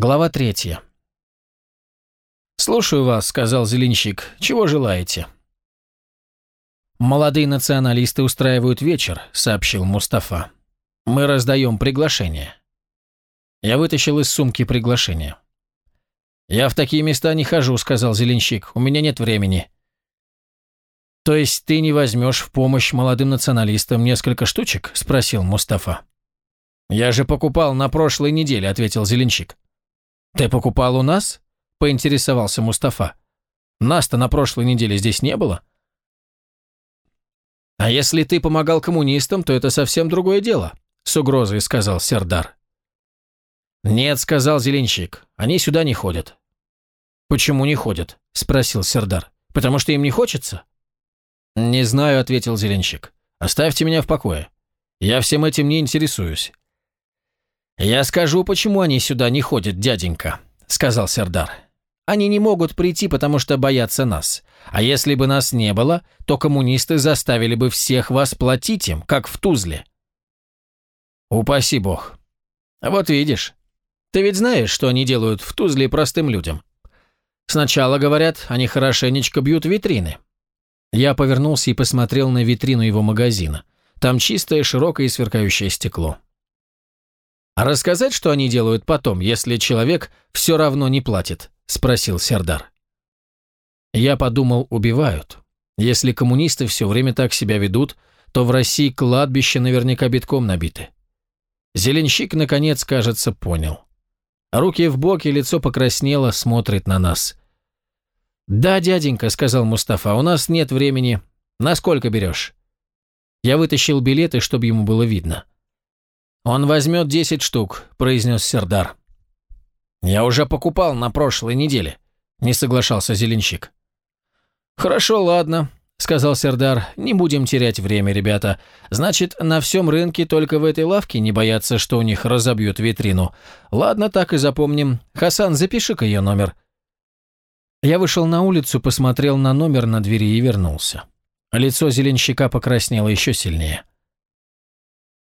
Глава третья. «Слушаю вас», — сказал Зеленщик. «Чего желаете?» «Молодые националисты устраивают вечер», — сообщил Мустафа. «Мы раздаем приглашение». Я вытащил из сумки приглашение. «Я в такие места не хожу», — сказал Зеленщик. «У меня нет времени». «То есть ты не возьмешь в помощь молодым националистам несколько штучек?» — спросил Мустафа. «Я же покупал на прошлой неделе», — ответил Зеленщик. «Ты покупал у нас?» – поинтересовался Мустафа. «Нас-то на прошлой неделе здесь не было». «А если ты помогал коммунистам, то это совсем другое дело», – с угрозой сказал Сердар. «Нет», – сказал Зеленщик, – «они сюда не ходят». «Почему не ходят?» – спросил Сердар. «Потому что им не хочется?» «Не знаю», – ответил Зеленщик. «Оставьте меня в покое. Я всем этим не интересуюсь. «Я скажу, почему они сюда не ходят, дяденька», — сказал Сердар. «Они не могут прийти, потому что боятся нас. А если бы нас не было, то коммунисты заставили бы всех вас платить им, как в Тузле». «Упаси бог. Вот видишь. Ты ведь знаешь, что они делают в Тузле простым людям. Сначала, говорят, они хорошенечко бьют витрины». Я повернулся и посмотрел на витрину его магазина. Там чистое, широкое и сверкающее стекло. «А рассказать, что они делают потом, если человек все равно не платит?» – спросил Сердар. Я подумал, убивают. Если коммунисты все время так себя ведут, то в России кладбище наверняка битком набиты. Зеленщик, наконец, кажется, понял. Руки в боки, лицо покраснело, смотрит на нас. «Да, дяденька», — сказал Мустафа, — «у нас нет времени. Насколько берешь?» Я вытащил билеты, чтобы ему было видно. «Он возьмет десять штук», – произнес Сердар. «Я уже покупал на прошлой неделе», – не соглашался Зеленщик. «Хорошо, ладно», – сказал Сердар. «Не будем терять время, ребята. Значит, на всем рынке только в этой лавке не боятся, что у них разобьют витрину. Ладно, так и запомним. Хасан, запиши-ка ее номер». Я вышел на улицу, посмотрел на номер на двери и вернулся. Лицо зеленщика покраснело еще сильнее.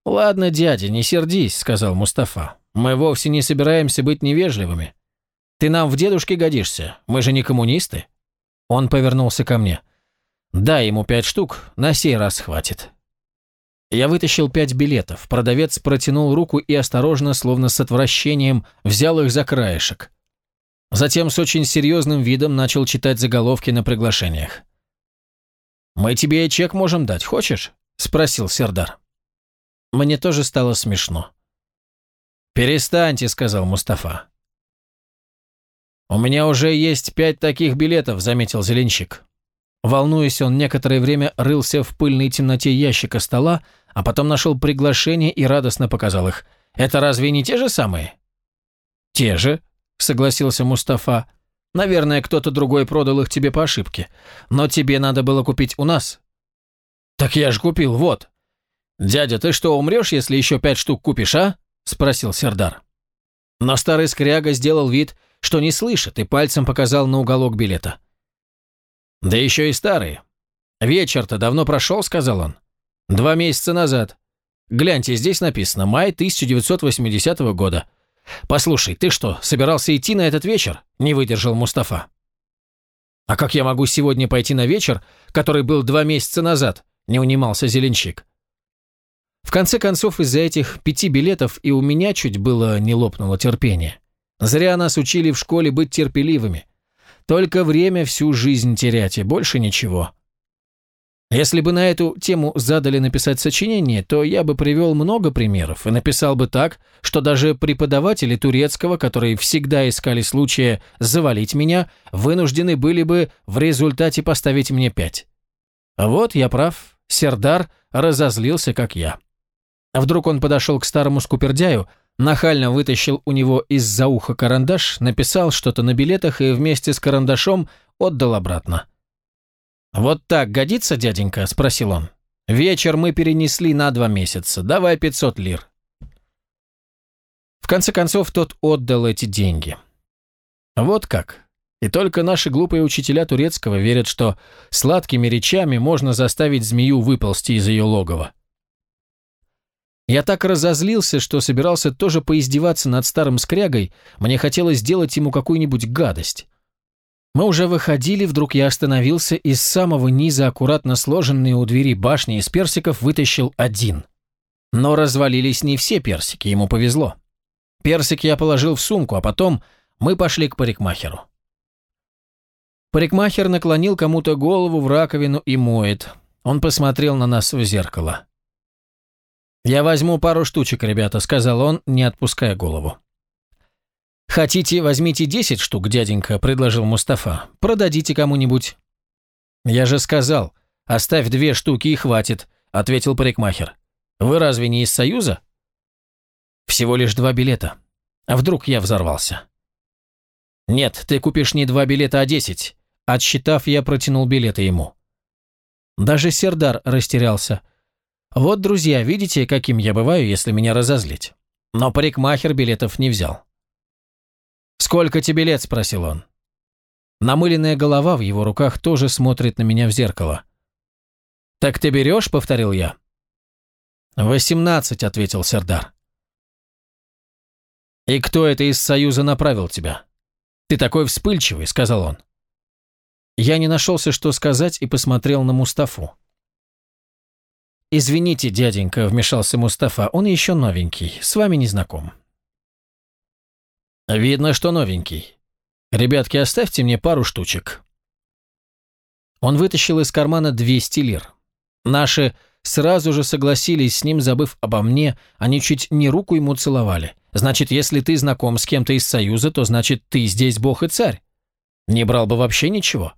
«Ладно, дядя, не сердись», — сказал Мустафа. «Мы вовсе не собираемся быть невежливыми. Ты нам в дедушке годишься, мы же не коммунисты». Он повернулся ко мне. «Дай ему пять штук, на сей раз хватит». Я вытащил пять билетов. Продавец протянул руку и осторожно, словно с отвращением, взял их за краешек. Затем с очень серьезным видом начал читать заголовки на приглашениях. «Мы тебе и чек можем дать, хочешь?» – спросил Сердар. Мне тоже стало смешно. «Перестаньте», — сказал Мустафа. «У меня уже есть пять таких билетов», — заметил Зеленщик. Волнуясь, он некоторое время рылся в пыльной темноте ящика стола, а потом нашел приглашение и радостно показал их. «Это разве не те же самые?» «Те же», — согласился Мустафа. «Наверное, кто-то другой продал их тебе по ошибке. Но тебе надо было купить у нас». «Так я же купил, вот». «Дядя, ты что, умрешь, если еще пять штук купишь, а?» – спросил Сердар. Но старый скряга сделал вид, что не слышит, и пальцем показал на уголок билета. «Да еще и старый. Вечер-то давно прошел», – сказал он. «Два месяца назад. Гляньте, здесь написано «Май 1980 года». «Послушай, ты что, собирался идти на этот вечер?» – не выдержал Мустафа. «А как я могу сегодня пойти на вечер, который был два месяца назад?» – не унимался Зеленщик. В конце концов, из-за этих пяти билетов и у меня чуть было не лопнуло терпение. Зря нас учили в школе быть терпеливыми. Только время всю жизнь терять, и больше ничего. Если бы на эту тему задали написать сочинение, то я бы привел много примеров и написал бы так, что даже преподаватели турецкого, которые всегда искали случая завалить меня, вынуждены были бы в результате поставить мне пять. Вот я прав, Сердар разозлился, как я. А вдруг он подошел к старому скупердяю, нахально вытащил у него из-за уха карандаш, написал что-то на билетах и вместе с карандашом отдал обратно. «Вот так годится, дяденька?» – спросил он. «Вечер мы перенесли на два месяца. Давай 500 лир». В конце концов, тот отдал эти деньги. Вот как. И только наши глупые учителя турецкого верят, что сладкими речами можно заставить змею выползти из ее логова. Я так разозлился, что собирался тоже поиздеваться над старым скрягой, мне хотелось сделать ему какую-нибудь гадость. Мы уже выходили, вдруг я остановился, и с самого низа аккуратно сложенные у двери башни из персиков вытащил один. Но развалились не все персики, ему повезло. Персик я положил в сумку, а потом мы пошли к парикмахеру. Парикмахер наклонил кому-то голову в раковину и моет. Он посмотрел на нас в зеркало. «Я возьму пару штучек, ребята», — сказал он, не отпуская голову. «Хотите, возьмите десять штук, дяденька», — предложил Мустафа. «Продадите кому-нибудь». «Я же сказал, оставь две штуки и хватит», — ответил парикмахер. «Вы разве не из Союза?» «Всего лишь два билета. А вдруг я взорвался?» «Нет, ты купишь не два билета, а десять». Отсчитав, я протянул билеты ему. Даже Сердар растерялся. Вот, друзья, видите, каким я бываю, если меня разозлить. Но парикмахер билетов не взял. «Сколько тебе лет?» – спросил он. Намыленная голова в его руках тоже смотрит на меня в зеркало. «Так ты берешь?» – повторил я. «Восемнадцать», – ответил Сердар. «И кто это из Союза направил тебя?» «Ты такой вспыльчивый», – сказал он. Я не нашелся, что сказать, и посмотрел на Мустафу. «Извините, дяденька», — вмешался Мустафа, — «он еще новенький, с вами не знаком». «Видно, что новенький. Ребятки, оставьте мне пару штучек». Он вытащил из кармана 200 лир. Наши сразу же согласились с ним, забыв обо мне, они чуть не руку ему целовали. Значит, если ты знаком с кем-то из Союза, то значит, ты здесь бог и царь. Не брал бы вообще ничего.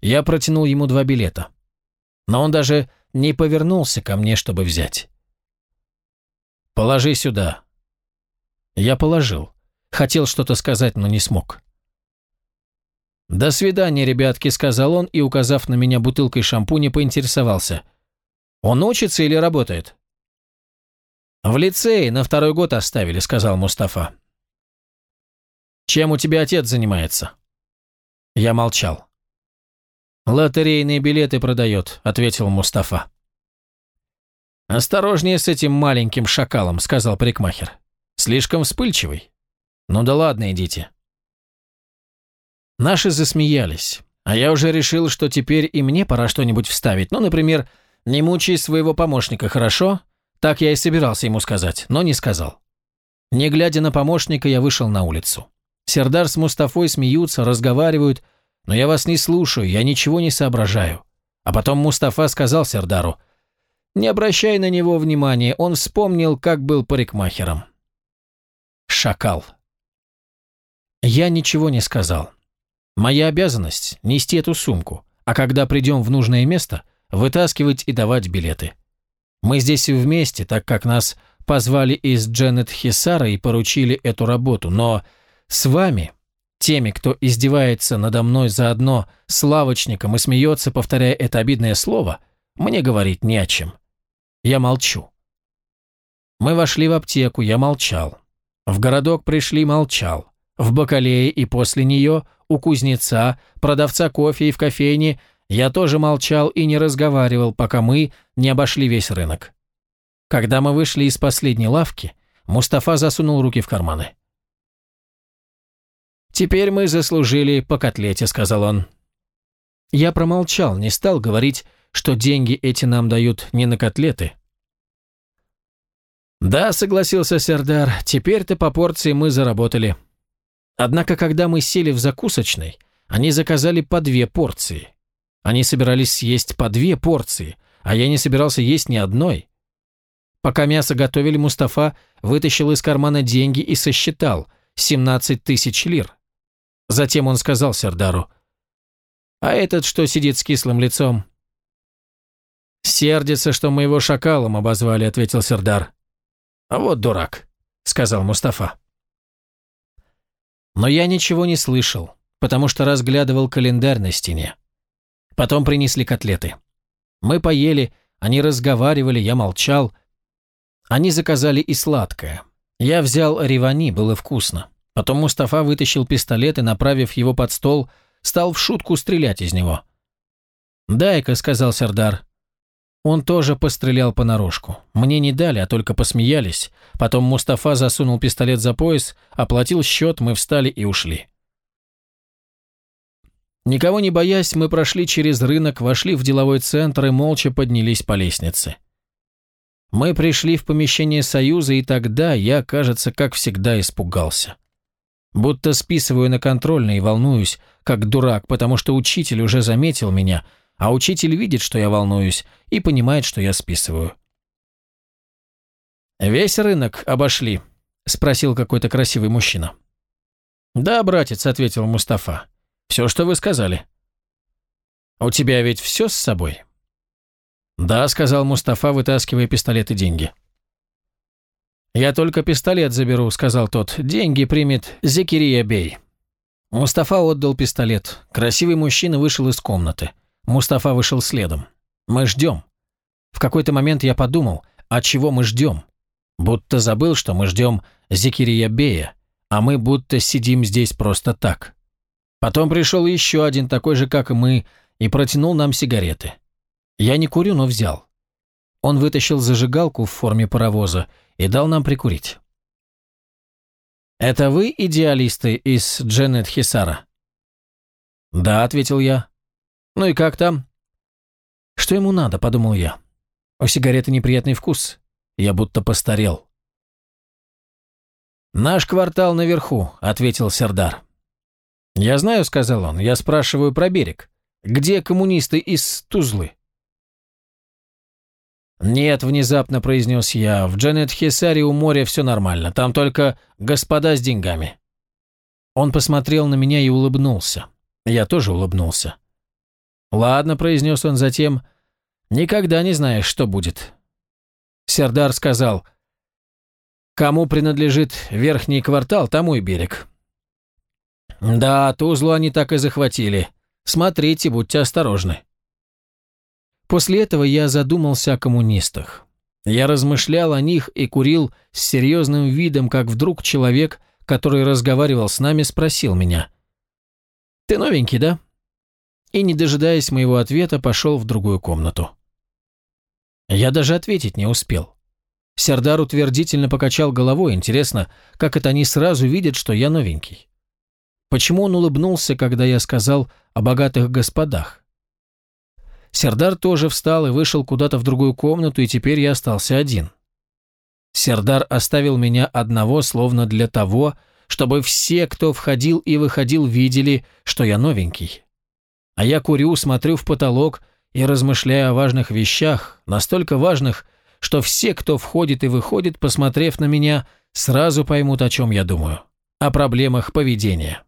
Я протянул ему два билета. Но он даже не повернулся ко мне, чтобы взять. «Положи сюда». Я положил. Хотел что-то сказать, но не смог. «До свидания, ребятки», — сказал он и, указав на меня бутылкой шампуня, поинтересовался. «Он учится или работает?» «В лицее на второй год оставили», — сказал Мустафа. «Чем у тебя отец занимается?» Я молчал. «Лотерейные билеты продает», — ответил Мустафа. «Осторожнее с этим маленьким шакалом», — сказал парикмахер. «Слишком вспыльчивый. Ну да ладно, идите». Наши засмеялись, а я уже решил, что теперь и мне пора что-нибудь вставить. Ну, например, «Не мучай своего помощника, хорошо?» Так я и собирался ему сказать, но не сказал. Не глядя на помощника, я вышел на улицу. Сердар с Мустафой смеются, разговаривают, но я вас не слушаю, я ничего не соображаю. А потом Мустафа сказал Сердару, не обращай на него внимания, он вспомнил, как был парикмахером. Шакал. Я ничего не сказал. Моя обязанность – нести эту сумку, а когда придем в нужное место, вытаскивать и давать билеты. Мы здесь вместе, так как нас позвали из Дженет Хисара и поручили эту работу, но с вами теми, кто издевается надо мной заодно с лавочником и смеется, повторяя это обидное слово, мне говорить не о чем. Я молчу. Мы вошли в аптеку, я молчал. В городок пришли, молчал. В бакалее и после нее, у кузнеца, продавца кофе и в кофейне, я тоже молчал и не разговаривал, пока мы не обошли весь рынок. Когда мы вышли из последней лавки, Мустафа засунул руки в карманы. «Теперь мы заслужили по котлете», — сказал он. Я промолчал, не стал говорить, что деньги эти нам дают не на котлеты. «Да», — согласился Сердар, — «теперь-то по порции мы заработали». Однако, когда мы сели в закусочной, они заказали по две порции. Они собирались съесть по две порции, а я не собирался есть ни одной. Пока мясо готовили, Мустафа вытащил из кармана деньги и сосчитал – 17 тысяч лир. Затем он сказал Сердару, «А этот, что сидит с кислым лицом?» «Сердится, что мы его шакалом обозвали», — ответил Сердар. «А вот дурак», — сказал Мустафа. Но я ничего не слышал, потому что разглядывал календарь на стене. Потом принесли котлеты. Мы поели, они разговаривали, я молчал. Они заказали и сладкое. Я взял ревани, было вкусно. Потом Мустафа вытащил пистолет и, направив его под стол, стал в шутку стрелять из него. «Дай-ка», — сказал Сердар. Он тоже пострелял понарошку. Мне не дали, а только посмеялись. Потом Мустафа засунул пистолет за пояс, оплатил счет, мы встали и ушли. Никого не боясь, мы прошли через рынок, вошли в деловой центр и молча поднялись по лестнице. Мы пришли в помещение Союза, и тогда я, кажется, как всегда испугался. Будто списываю на контрольный и волнуюсь, как дурак, потому что учитель уже заметил меня, а учитель видит, что я волнуюсь, и понимает, что я списываю. «Весь рынок обошли?» – спросил какой-то красивый мужчина. «Да, братец», – ответил Мустафа. «Все, что вы сказали». «У тебя ведь все с собой?» «Да», – сказал Мустафа, вытаскивая пистолет и деньги. «Я только пистолет заберу», — сказал тот. «Деньги примет Зекирия Бей». Мустафа отдал пистолет. Красивый мужчина вышел из комнаты. Мустафа вышел следом. «Мы ждем». В какой-то момент я подумал, а чего мы ждем? Будто забыл, что мы ждем Зекирия Бея, а мы будто сидим здесь просто так. Потом пришел еще один такой же, как и мы, и протянул нам сигареты. Я не курю, но взял. Он вытащил зажигалку в форме паровоза и дал нам прикурить. «Это вы идеалисты из Дженет Хисара?» «Да», — ответил я. «Ну и как там?» «Что ему надо?» — подумал я. «У сигареты неприятный вкус. Я будто постарел». «Наш квартал наверху», — ответил Сердар. «Я знаю», — сказал он, — «я спрашиваю про берег. Где коммунисты из Тузлы?» «Нет», — внезапно произнес я, — «в Джанет Хисаре у моря все нормально, там только господа с деньгами». Он посмотрел на меня и улыбнулся. Я тоже улыбнулся. «Ладно», — произнес он затем, — «никогда не знаешь, что будет». Сердар сказал, «Кому принадлежит верхний квартал, тому и берег». «Да, Тузлу они так и захватили. Смотрите, будьте осторожны». После этого я задумался о коммунистах. Я размышлял о них и курил с серьезным видом, как вдруг человек, который разговаривал с нами, спросил меня. «Ты новенький, да?» И, не дожидаясь моего ответа, пошел в другую комнату. Я даже ответить не успел. Сердар утвердительно покачал головой. Интересно, как это они сразу видят, что я новенький? Почему он улыбнулся, когда я сказал о богатых господах? Сердар тоже встал и вышел куда-то в другую комнату, и теперь я остался один. Сердар оставил меня одного, словно для того, чтобы все, кто входил и выходил, видели, что я новенький. А я курю, смотрю в потолок и размышляю о важных вещах, настолько важных, что все, кто входит и выходит, посмотрев на меня, сразу поймут, о чем я думаю. О проблемах поведения.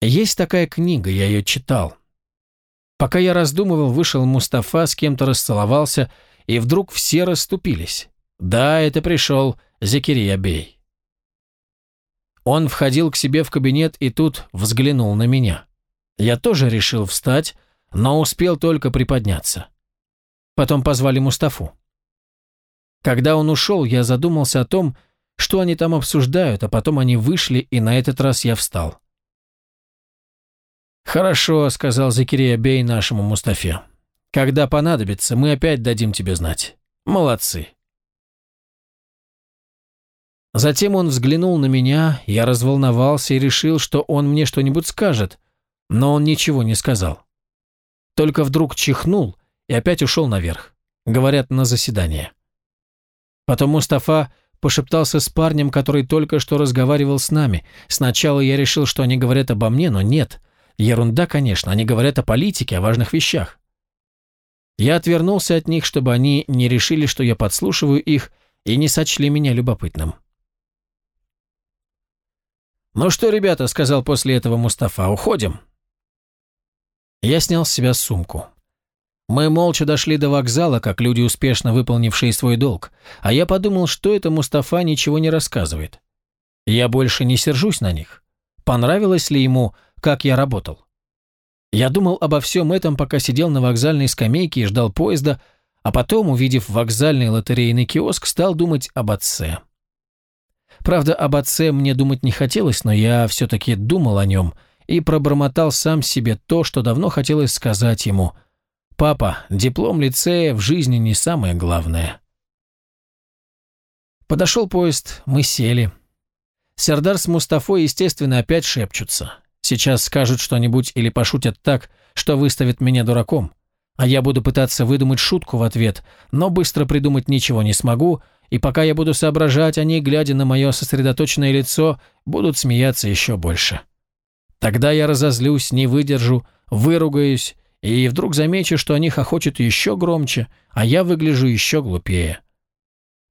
Есть такая книга, я ее читал. Пока я раздумывал, вышел Мустафа, с кем-то расцеловался, и вдруг все расступились. Да, это пришел Закирия Бей. Он входил к себе в кабинет и тут взглянул на меня. Я тоже решил встать, но успел только приподняться. Потом позвали Мустафу. Когда он ушел, я задумался о том, что они там обсуждают, а потом они вышли, и на этот раз я встал. «Хорошо», — сказал Закирия Бей нашему Мустафе. «Когда понадобится, мы опять дадим тебе знать. Молодцы». Затем он взглянул на меня, я разволновался и решил, что он мне что-нибудь скажет, но он ничего не сказал. Только вдруг чихнул и опять ушел наверх. Говорят, на заседание. Потом Мустафа пошептался с парнем, который только что разговаривал с нами. Сначала я решил, что они говорят обо мне, но нет — Ерунда, конечно, они говорят о политике, о важных вещах. Я отвернулся от них, чтобы они не решили, что я подслушиваю их, и не сочли меня любопытным. «Ну что, ребята», — сказал после этого Мустафа, — «уходим». Я снял с себя сумку. Мы молча дошли до вокзала, как люди, успешно выполнившие свой долг, а я подумал, что это Мустафа ничего не рассказывает. Я больше не сержусь на них. Понравилось ли ему как я работал. Я думал обо всем этом, пока сидел на вокзальной скамейке и ждал поезда, а потом, увидев вокзальный лотерейный киоск, стал думать об отце. Правда, об отце мне думать не хотелось, но я все-таки думал о нем и пробормотал сам себе то, что давно хотелось сказать ему. папа, диплом лицея в жизни не самое главное. Подошел поезд, мы сели. Сердар с Мустафой, естественно, опять шепчутся. Сейчас скажут что-нибудь или пошутят так, что выставят меня дураком. А я буду пытаться выдумать шутку в ответ, но быстро придумать ничего не смогу, и пока я буду соображать, они, глядя на мое сосредоточенное лицо, будут смеяться еще больше. Тогда я разозлюсь, не выдержу, выругаюсь, и вдруг замечу, что они хохочут еще громче, а я выгляжу еще глупее.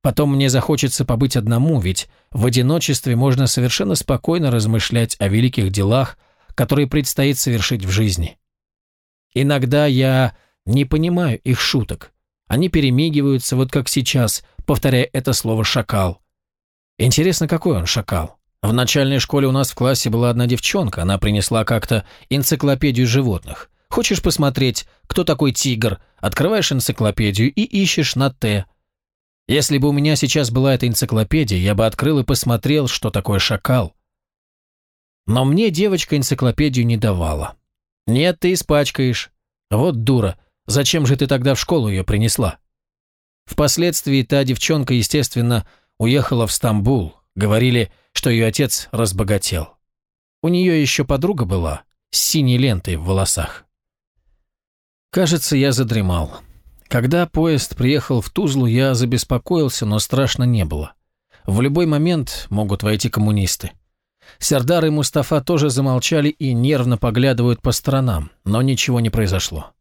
Потом мне захочется побыть одному, ведь в одиночестве можно совершенно спокойно размышлять о великих делах, которые предстоит совершить в жизни. Иногда я не понимаю их шуток. Они перемигиваются, вот как сейчас, повторяя это слово «шакал». Интересно, какой он шакал? В начальной школе у нас в классе была одна девчонка, она принесла как-то энциклопедию животных. Хочешь посмотреть, кто такой тигр, открываешь энциклопедию и ищешь на «Т». Если бы у меня сейчас была эта энциклопедия, я бы открыл и посмотрел, что такое шакал. Но мне девочка энциклопедию не давала. Нет, ты испачкаешь. Вот дура, зачем же ты тогда в школу ее принесла? Впоследствии та девчонка, естественно, уехала в Стамбул. Говорили, что ее отец разбогател. У нее еще подруга была, с синей лентой в волосах. Кажется, я задремал. Когда поезд приехал в Тузлу, я забеспокоился, но страшно не было. В любой момент могут войти коммунисты. Сердар и Мустафа тоже замолчали и нервно поглядывают по сторонам, но ничего не произошло.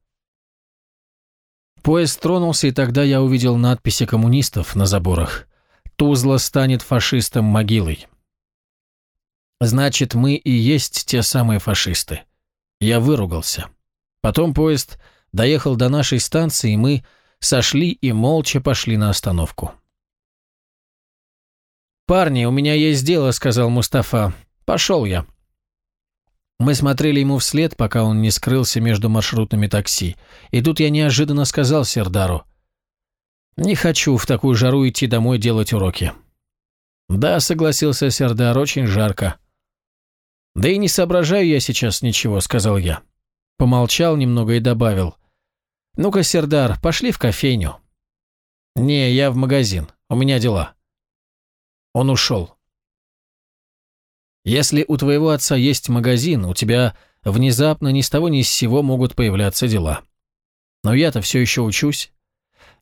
Поезд тронулся, и тогда я увидел надписи коммунистов на заборах. «Тузла станет фашистом могилой». Значит, мы и есть те самые фашисты. Я выругался. Потом поезд доехал до нашей станции, мы сошли и молча пошли на остановку. «Парни, у меня есть дело», — сказал Мустафа. «Пошел я». Мы смотрели ему вслед, пока он не скрылся между маршрутными такси. И тут я неожиданно сказал Сердару. «Не хочу в такую жару идти домой делать уроки». «Да», — согласился Сердар, — «очень жарко». «Да и не соображаю я сейчас ничего», — сказал я. Помолчал немного и добавил. «Ну-ка, Сердар, пошли в кофейню». «Не, я в магазин. У меня дела». Он ушел. Если у твоего отца есть магазин, у тебя внезапно ни с того ни с сего могут появляться дела. Но я-то все еще учусь.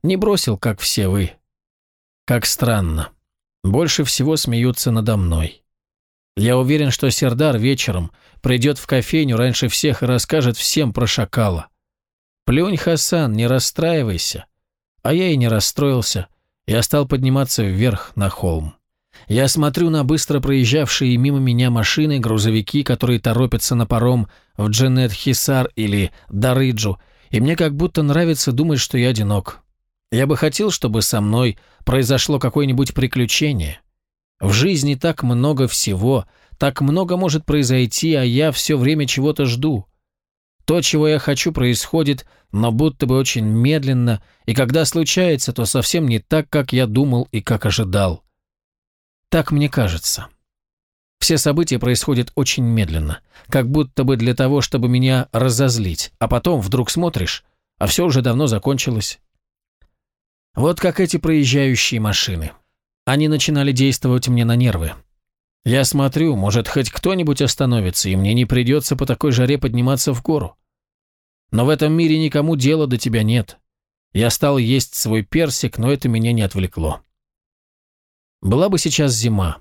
Не бросил, как все вы. Как странно. Больше всего смеются надо мной. Я уверен, что Сердар вечером придет в кофейню раньше всех и расскажет всем про шакала. Плюнь, Хасан, не расстраивайся. А я и не расстроился. Я стал подниматься вверх на холм. Я смотрю на быстро проезжавшие мимо меня машины, грузовики, которые торопятся на паром в Дженет-Хисар или Дарыджу, и мне как будто нравится думать, что я одинок. Я бы хотел, чтобы со мной произошло какое-нибудь приключение. В жизни так много всего, так много может произойти, а я все время чего-то жду. То, чего я хочу, происходит, но будто бы очень медленно, и когда случается, то совсем не так, как я думал и как ожидал. Так мне кажется. Все события происходят очень медленно, как будто бы для того, чтобы меня разозлить, а потом вдруг смотришь, а все уже давно закончилось. Вот как эти проезжающие машины. Они начинали действовать мне на нервы. Я смотрю, может, хоть кто-нибудь остановится, и мне не придется по такой жаре подниматься в гору. Но в этом мире никому дела до тебя нет. Я стал есть свой персик, но это меня не отвлекло. Была бы сейчас зима.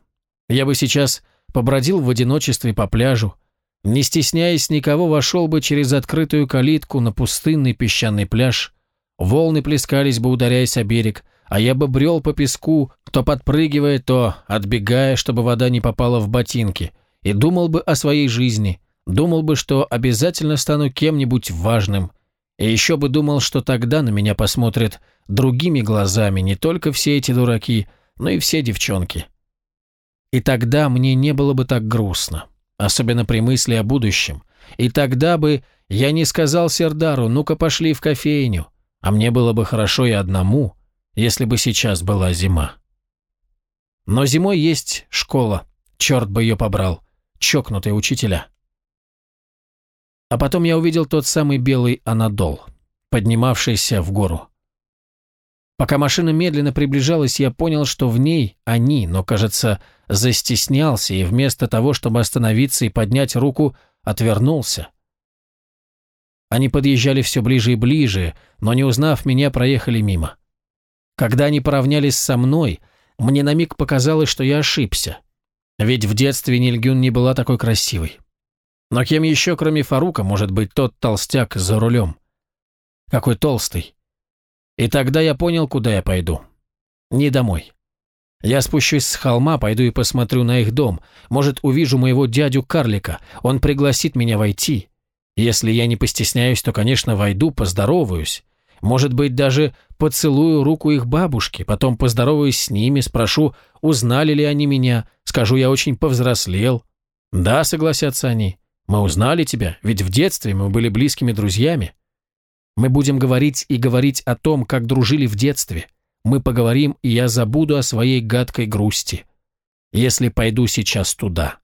Я бы сейчас побродил в одиночестве по пляжу, не стесняясь никого, вошел бы через открытую калитку на пустынный песчаный пляж, волны плескались бы, ударяясь о берег, а я бы брел по песку, то подпрыгивая, то отбегая, чтобы вода не попала в ботинки, и думал бы о своей жизни, думал бы, что обязательно стану кем-нибудь важным, и еще бы думал, что тогда на меня посмотрят другими глазами не только все эти дураки, но и все девчонки. И тогда мне не было бы так грустно, особенно при мысли о будущем. И тогда бы я не сказал Сердару, ну-ка пошли в кофейню, а мне было бы хорошо и одному, если бы сейчас была зима. Но зимой есть школа, черт бы ее побрал, чокнутые учителя. А потом я увидел тот самый белый анадол. поднимавшейся в гору. Пока машина медленно приближалась, я понял, что в ней они, но, кажется, застеснялся и вместо того, чтобы остановиться и поднять руку, отвернулся. Они подъезжали все ближе и ближе, но, не узнав меня, проехали мимо. Когда они поравнялись со мной, мне на миг показалось, что я ошибся. Ведь в детстве Нильгюн не была такой красивой. Но кем еще, кроме Фарука, может быть тот толстяк за рулем? Какой толстый. И тогда я понял, куда я пойду. Не домой. Я спущусь с холма, пойду и посмотрю на их дом. Может, увижу моего дядю-карлика. Он пригласит меня войти. Если я не постесняюсь, то, конечно, войду, поздороваюсь. Может быть, даже поцелую руку их бабушки, потом поздороваюсь с ними, спрошу, узнали ли они меня, скажу, я очень повзрослел. Да, согласятся они. Мы узнали тебя, ведь в детстве мы были близкими друзьями. Мы будем говорить и говорить о том, как дружили в детстве. Мы поговорим, и я забуду о своей гадкой грусти. Если пойду сейчас туда.